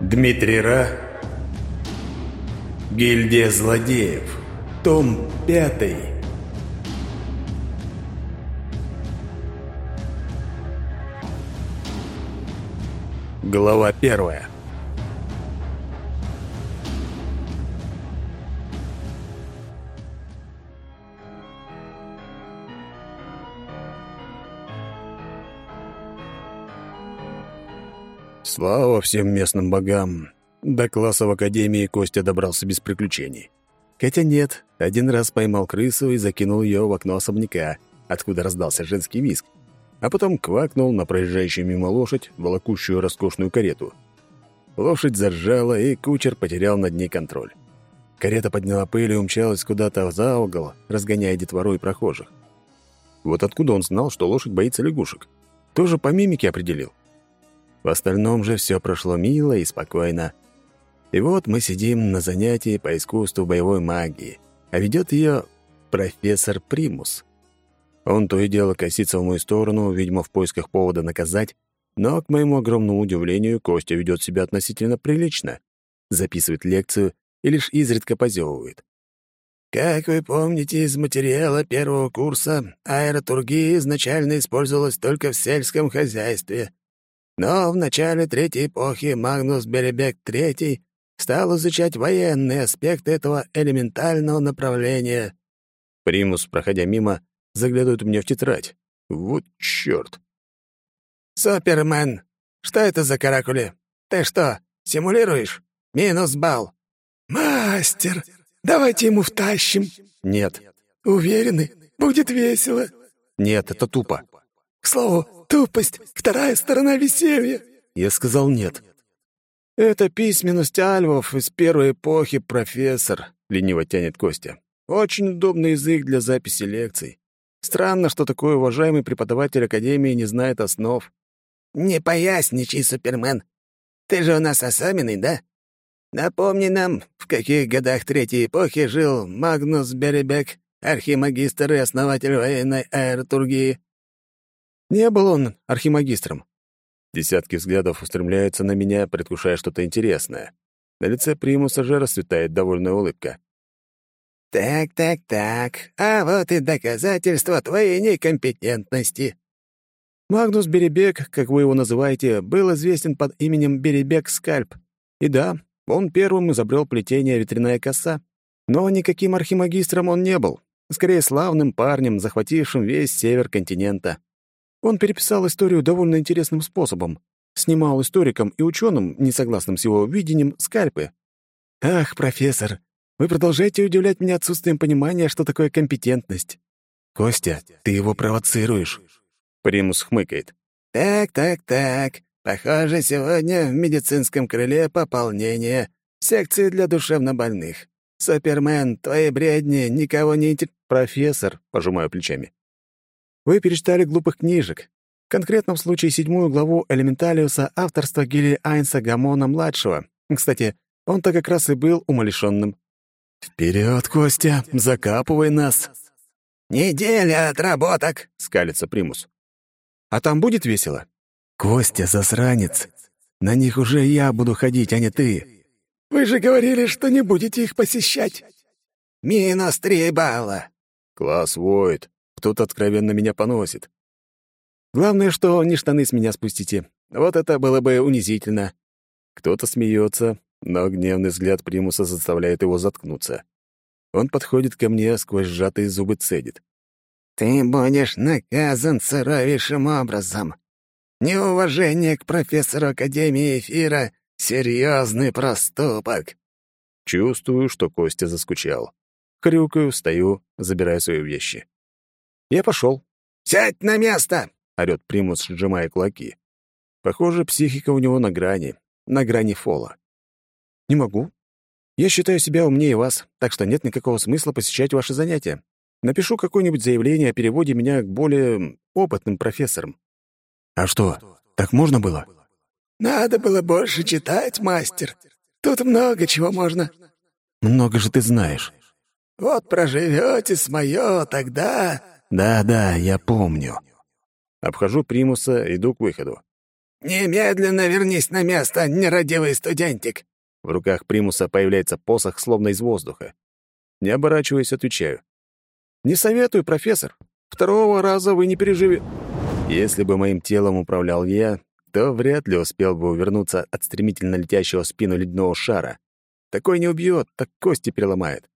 Дмитрий Ра. Гильдия злодеев. Том пятый. Глава первая. Слава всем местным богам! До класса в академии Костя добрался без приключений. Хотя нет, один раз поймал крысу и закинул ее в окно особняка, откуда раздался женский визг, а потом квакнул на проезжающую мимо лошадь, волокущую роскошную карету. Лошадь заржала, и кучер потерял над ней контроль. Карета подняла пыль и умчалась куда-то за угол, разгоняя детвору и прохожих. Вот откуда он знал, что лошадь боится лягушек? Тоже по мимике определил. В остальном же все прошло мило и спокойно. И вот мы сидим на занятии по искусству боевой магии, а ведет ее профессор Примус. Он то и дело косится в мою сторону, видимо, в поисках повода наказать, но, к моему огромному удивлению, Костя ведет себя относительно прилично, записывает лекцию и лишь изредка позевывает. Как вы помните из материала первого курса, аэротургия изначально использовалась только в сельском хозяйстве. Но в начале Третьей эпохи Магнус Беребек III стал изучать военные аспекты этого элементального направления. Примус, проходя мимо, заглядывает мне в тетрадь. Вот чёрт. «Супермен! Что это за каракули? Ты что, симулируешь? Минус балл!» «Мастер! Давайте ему втащим!» «Нет». «Уверены? Будет весело!» «Нет, это тупо!» «К слову, Тупость — вторая сторона веселья. Я сказал нет. Это письменность альвов из первой эпохи, профессор, лениво тянет Костя. Очень удобный язык для записи лекций. Странно, что такой уважаемый преподаватель Академии не знает основ. «Не поясничай, Супермен. Ты же у нас особенный, да? Напомни нам, в каких годах Третьей эпохи жил Магнус Беребек, архимагистр и основатель военной аэротургии?» Не был он архимагистром. Десятки взглядов устремляются на меня, предвкушая что-то интересное. На лице примуса же расцветает довольная улыбка. «Так, так, так. А вот и доказательство твоей некомпетентности». Магнус Беребек, как вы его называете, был известен под именем Беребек Скальп. И да, он первым изобрел плетение ветряная коса. Но никаким архимагистром он не был. Скорее, славным парнем, захватившим весь север континента. Он переписал историю довольно интересным способом. Снимал историкам и ученым, не согласным с его видением, скальпы. «Ах, профессор, вы продолжаете удивлять меня отсутствием понимания, что такое компетентность. Костя, ты его провоцируешь». Примус хмыкает. «Так, так, так. Похоже, сегодня в медицинском крыле пополнение. Секции для душевнобольных. Супермен, твои бредни никого не интересуют». «Профессор», — пожимаю плечами. Вы перечитали глупых книжек. В конкретном случае седьмую главу «Элементалиуса» авторства Гилли Айнса Гамона-младшего. Кстати, он-то как раз и был умалишенным. «Вперед, Костя, закапывай нас!» «Неделя отработок!» — скалится Примус. «А там будет весело?» «Костя, засранец! На них уже я буду ходить, а не ты!» «Вы же говорили, что не будете их посещать!» «Минус три балла!» «Класс воет!» Кто-то откровенно меня поносит. Главное, что не штаны с меня спустите. Вот это было бы унизительно. Кто-то смеется, но гневный взгляд примуса заставляет его заткнуться. Он подходит ко мне, сквозь сжатые зубы цедит. «Ты будешь наказан суровейшим образом. Неуважение к профессору Академии Эфира — серьезный проступок». Чувствую, что Костя заскучал. Хрюкаю, встаю, забираю свои вещи. Я пошел. «Сядь на место!» — орёт Примус, сжимая кулаки. Похоже, психика у него на грани, на грани фола. «Не могу. Я считаю себя умнее вас, так что нет никакого смысла посещать ваши занятия. Напишу какое-нибудь заявление о переводе меня к более опытным профессорам». «А что, так можно было?» «Надо было больше читать, мастер. Тут много чего можно». «Много же ты знаешь». «Вот проживете с моё, тогда...» «Да-да, я помню». Обхожу примуса, иду к выходу. Немедленно вернись на место, нерадивый студентик!» В руках примуса появляется посох, словно из воздуха. Не оборачиваясь, отвечаю. «Не советую, профессор. Второго раза вы не переживете...» Если бы моим телом управлял я, то вряд ли успел бы увернуться от стремительно летящего спину ледяного шара. Такой не убьет, так кости переломает.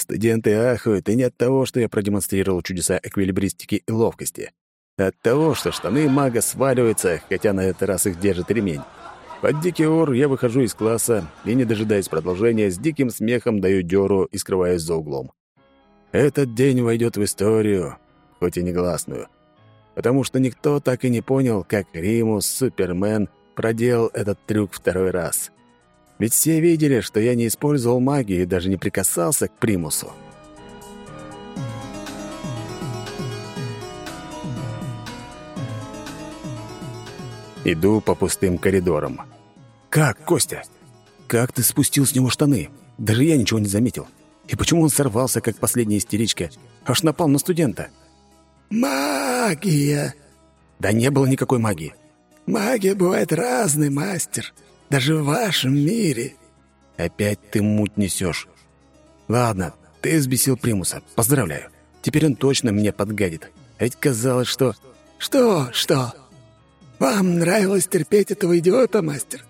Студенты ахают, и не от того, что я продемонстрировал чудеса эквилибристики и ловкости. А от того, что штаны мага сваливаются, хотя на этот раз их держит ремень. Под дикий ор я выхожу из класса и, не дожидаясь продолжения, с диким смехом даю дёру и скрываюсь за углом. Этот день войдет в историю, хоть и негласную, потому что никто так и не понял, как Римус, Супермен, проделал этот трюк второй раз. Ведь все видели, что я не использовал магию и даже не прикасался к примусу. Иду по пустым коридорам. «Как, Костя? Как ты спустил с него штаны? Даже я ничего не заметил. И почему он сорвался, как последняя истеричка? Аж напал на студента». «Магия!» «Да не было никакой магии». «Магия бывает разной, мастер. Даже в вашем мире. Опять ты муть несешь. Ладно, ты взбесил примуса. Поздравляю. Теперь он точно мне подгадит. А ведь казалось, что... Что, что? Вам нравилось терпеть этого идиота, мастер?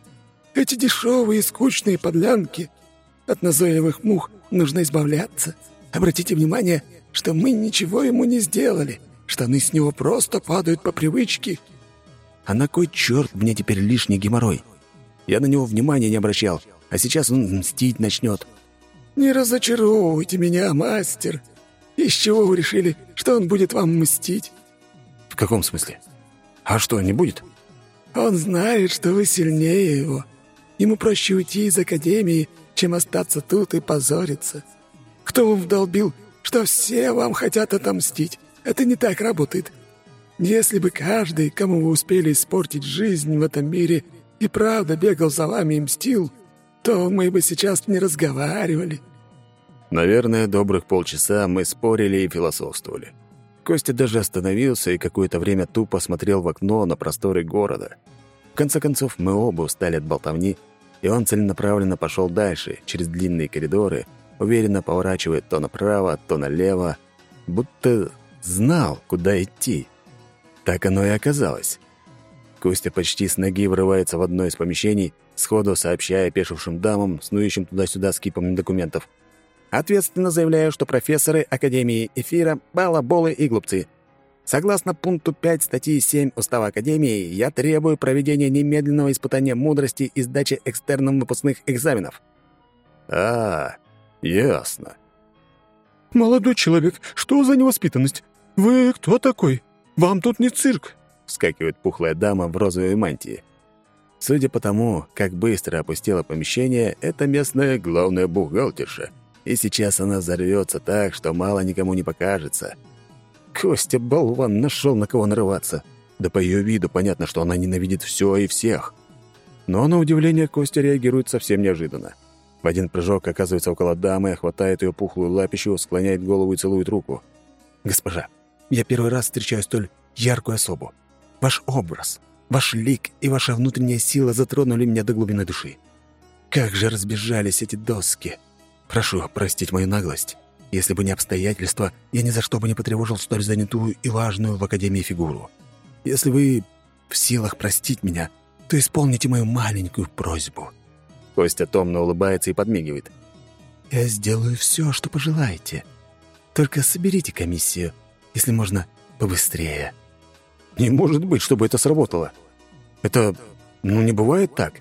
Эти дешевые, скучные подлянки. От назойливых мух нужно избавляться. Обратите внимание, что мы ничего ему не сделали. Штаны с него просто падают по привычке. А на кой черт мне теперь лишний геморрой? Я на него внимания не обращал, а сейчас он мстить начнет. «Не разочаровывайте меня, мастер. Из чего вы решили, что он будет вам мстить?» «В каком смысле? А что, не будет?» «Он знает, что вы сильнее его. Ему проще уйти из Академии, чем остаться тут и позориться. Кто вам вдолбил, что все вам хотят отомстить? Это не так работает. Если бы каждый, кому вы успели испортить жизнь в этом мире, и правда бегал за вами и мстил, то мы бы сейчас не разговаривали». Наверное, добрых полчаса мы спорили и философствовали. Костя даже остановился и какое-то время тупо смотрел в окно на просторы города. В конце концов, мы оба устали от болтовни, и он целенаправленно пошел дальше, через длинные коридоры, уверенно поворачивая то направо, то налево, будто знал, куда идти. Так оно и оказалось. Костя почти с ноги врывается в одно из помещений, сходу сообщая пешившим дамам, снующим туда-сюда с кипом документов. «Ответственно заявляю, что профессоры Академии Эфира — балаболы и глупцы. Согласно пункту 5 статьи 7 Устава Академии, я требую проведения немедленного испытания мудрости и сдачи экстерном выпускных экзаменов». «А, ясно». «Молодой человек, что за невоспитанность? Вы кто такой? Вам тут не цирк вскакивает пухлая дама в розовой мантии. Судя по тому, как быстро опустело помещение, это местная главная бухгалтерша. И сейчас она взорвется так, что мало никому не покажется. Костя, болван, нашел на кого нарываться. Да по ее виду понятно, что она ненавидит все и всех. Но на удивление Костя реагирует совсем неожиданно. В один прыжок оказывается около дамы, хватает ее пухлую лапищу, склоняет голову и целует руку. «Госпожа, я первый раз встречаю столь яркую особу. Ваш образ, ваш лик и ваша внутренняя сила затронули меня до глубины души. Как же разбежались эти доски! Прошу простить мою наглость. Если бы не обстоятельства, я ни за что бы не потревожил столь занятую и важную в Академии фигуру. Если вы в силах простить меня, то исполните мою маленькую просьбу». Костя томно улыбается и подмигивает. «Я сделаю все, что пожелаете. Только соберите комиссию, если можно, побыстрее». Не может быть, чтобы это сработало. Это, ну, не бывает так.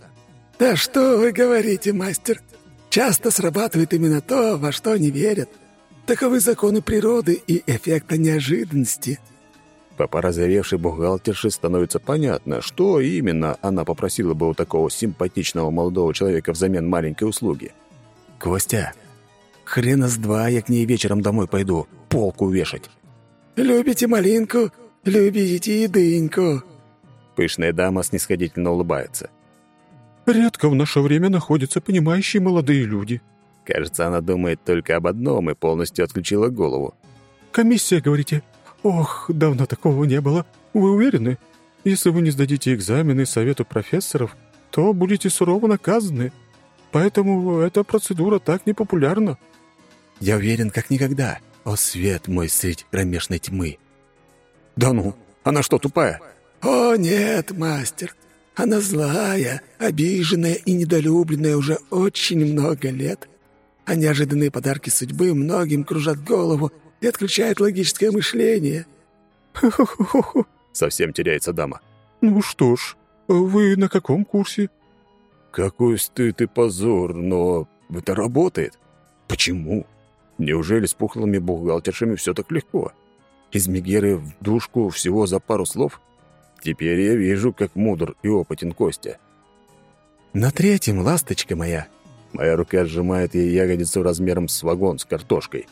Да что вы говорите, мастер? Часто срабатывает именно то, во что не верят. Таковы законы природы и эффекта неожиданности. По порозовевшей бухгалтерше становится понятно, что именно она попросила бы у такого симпатичного молодого человека взамен маленькой услуги. «Костя, хрена с два я к ней вечером домой пойду, полку вешать». «Любите малинку? «Любите едыньку!» Пышная дама снисходительно улыбается. «Редко в наше время находятся понимающие молодые люди». Кажется, она думает только об одном и полностью отключила голову. «Комиссия, говорите? Ох, давно такого не было. Вы уверены? Если вы не сдадите экзамены совету профессоров, то будете сурово наказаны. Поэтому эта процедура так непопулярна». «Я уверен, как никогда. О, свет мой средь кромешной тьмы!» «Да ну, она что, тупая?» «О, нет, мастер. Она злая, обиженная и недолюбленная уже очень много лет. А неожиданные подарки судьбы многим кружат голову и отключают логическое мышление». «Хо-хо-хо-хо!» Совсем теряется дама. «Ну что ж, вы на каком курсе?» «Какой стыд и позор, но это работает. Почему? Неужели с пухлыми бухгалтершами все так легко? Из Мегеры в душку всего за пару слов? Теперь я вижу, как мудр и опытен Костя». «На третьем, ласточка моя!» Моя рука сжимает ей ягодицу размером с вагон с картошкой.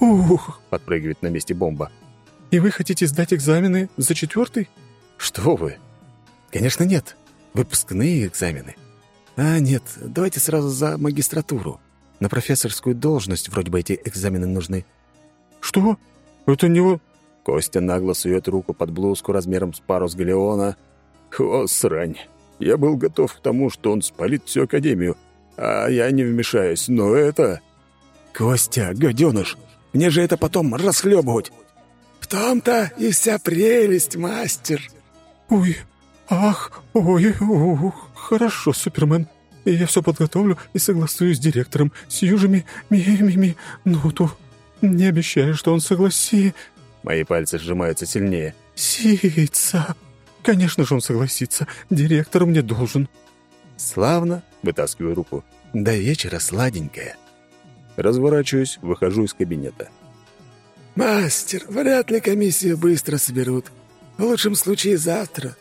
«Ух!» — подпрыгивает на месте бомба. «И вы хотите сдать экзамены за четвертый?» «Что вы?» «Конечно нет. Выпускные экзамены. А нет, давайте сразу за магистратуру. На профессорскую должность вроде бы эти экзамены нужны». «Что? Это не вы...» Костя нагло сует руку под блузку размером с парус галеона. «О, срань! Я был готов к тому, что он спалит всю Академию, а я не вмешаюсь, но это...» «Костя, гаденыш, мне же это потом расхлебывать!» «В том-то и вся прелесть, мастер!» «Ой, ах, ой, ух, хорошо, Супермен. Я все подготовлю и согласуюсь с директором. Сию же ми, ми, ми, ми, ноту. Не обещаю, что он согласи...» Мои пальцы сжимаются сильнее. «Сица! Конечно же он согласится. Директор мне должен». «Славно!» — вытаскиваю руку. «До вечера сладенькая». Разворачиваюсь, выхожу из кабинета. «Мастер, вряд ли комиссию быстро соберут. В лучшем случае завтра.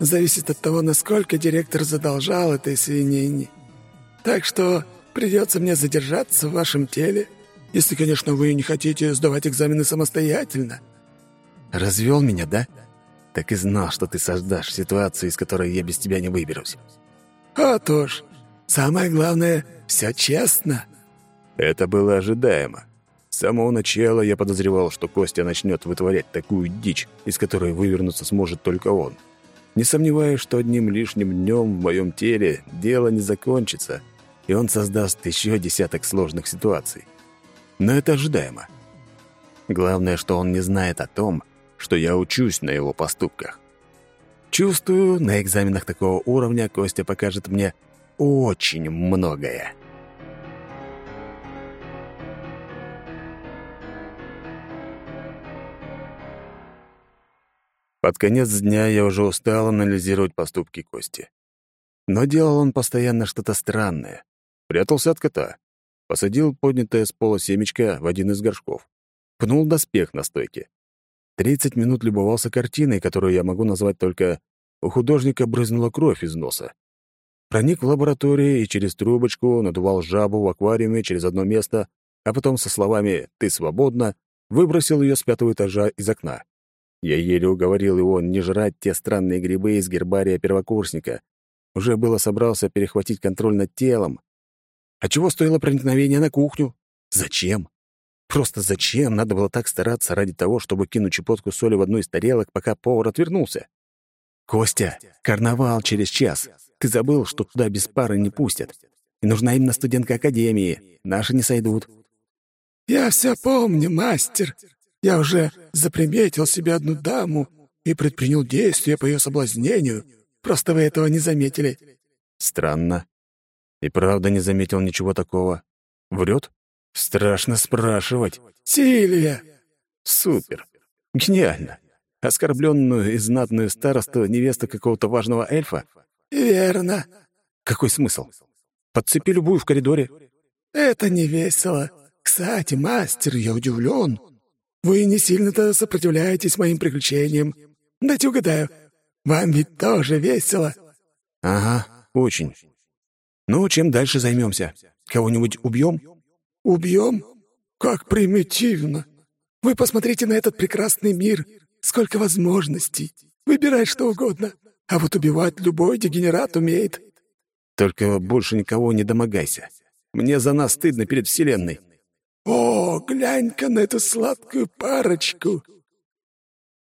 Зависит от того, насколько директор задолжал этой свинине. Так что придется мне задержаться в вашем теле, если, конечно, вы не хотите сдавать экзамены самостоятельно». «Развел меня, да? Так и знал, что ты создашь ситуацию, из которой я без тебя не выберусь». «А то ж, самое главное, все честно». Это было ожидаемо. С самого начала я подозревал, что Костя начнет вытворять такую дичь, из которой вывернуться сможет только он. Не сомневаюсь, что одним лишним днем в моем теле дело не закончится, и он создаст еще десяток сложных ситуаций. Но это ожидаемо. Главное, что он не знает о том, что я учусь на его поступках. Чувствую, на экзаменах такого уровня Костя покажет мне очень многое. Под конец дня я уже устал анализировать поступки Кости. Но делал он постоянно что-то странное. Прятался от кота. Посадил поднятое с пола семечко в один из горшков. Пнул доспех на стойке. Тридцать минут любовался картиной, которую я могу назвать только «У художника брызнула кровь из носа». Проник в лабораторию и через трубочку надувал жабу в аквариуме через одно место, а потом со словами «ты свободна» выбросил ее с пятого этажа из окна. Я еле уговорил его не жрать те странные грибы из гербария первокурсника. Уже было собрался перехватить контроль над телом. А чего стоило проникновение на кухню? Зачем? Просто зачем надо было так стараться ради того, чтобы кинуть чепотку соли в одну из тарелок, пока повар отвернулся? «Костя, карнавал через час. Ты забыл, что туда без пары не пустят. И нужна именно студентка академии. Наши не сойдут». «Я все помню, мастер. Я уже заприметил себе одну даму и предпринял действия по ее соблазнению. Просто вы этого не заметили». «Странно. И правда не заметил ничего такого. Врет? Страшно спрашивать. «Сильвия!» Супер. Гениально. Оскорбленную и знатную старосту невесту какого-то важного эльфа? «Верно». Какой смысл? Подцепи любую в коридоре. «Это не весело. Кстати, мастер, я удивлен. Вы не сильно-то сопротивляетесь моим приключениям. Дайте угадаю, вам ведь тоже весело». «Ага, очень. Ну, чем дальше займемся? Кого-нибудь убьем?» «Убьем? Как примитивно! Вы посмотрите на этот прекрасный мир. Сколько возможностей. Выбирай что угодно. А вот убивать любой дегенерат умеет». «Только больше никого не домогайся. Мне за нас стыдно перед Вселенной». «О, глянь-ка на эту сладкую парочку!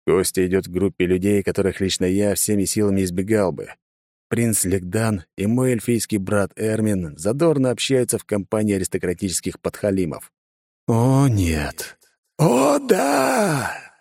Костя идет в группе людей, которых лично я всеми силами избегал бы. Принц Легдан и мой эльфийский брат Эрмин задорно общаются в компании аристократических подхалимов. О, нет. «О, да!